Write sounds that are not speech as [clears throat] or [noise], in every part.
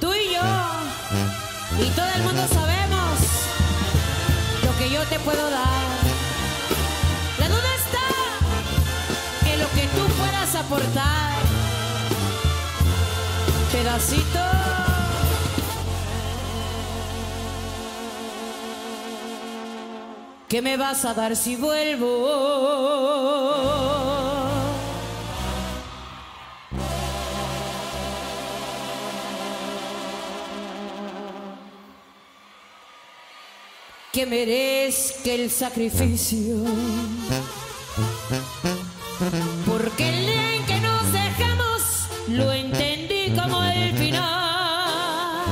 Tú y yo, y todo el mundo sabemos lo que yo te puedo dar. La duda está en lo que tú puedas aportar. Pedacito. ¿Qué me vas a dar si vuelvo? Que merezca el sacrificio. Porque el día en que nos dejamos lo entendí como el final.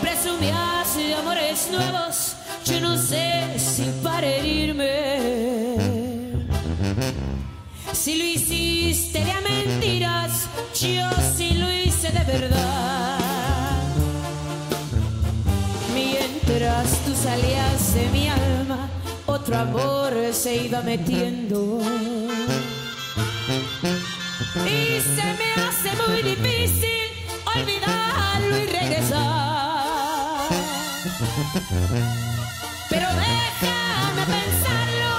Presumías de amores nuevos, yo no sé si para herirme. Si lo hiciste Mientras tú salías de mi alma, otro amor se iba metiendo. Y se me hace muy difícil olvidarlo y regresar. Pero déjame pensarlo,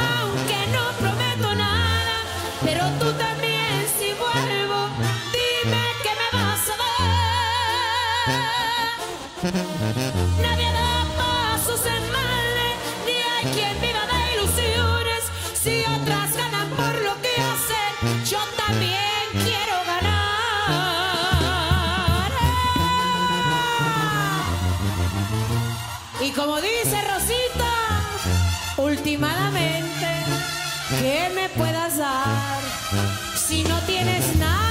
aunque no prometo nada. Pero tú también, si vuelvo, dime que me vas a dar. Y como dice Rosita, últimamente, ¿qué me puedas dar si no tienes nada?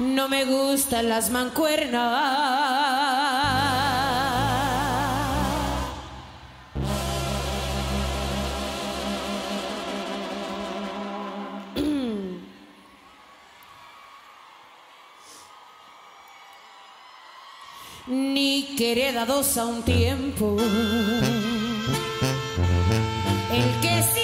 No me gustan las mancuernas. [clears throat] Ni queredados a un tiempo. El que sirve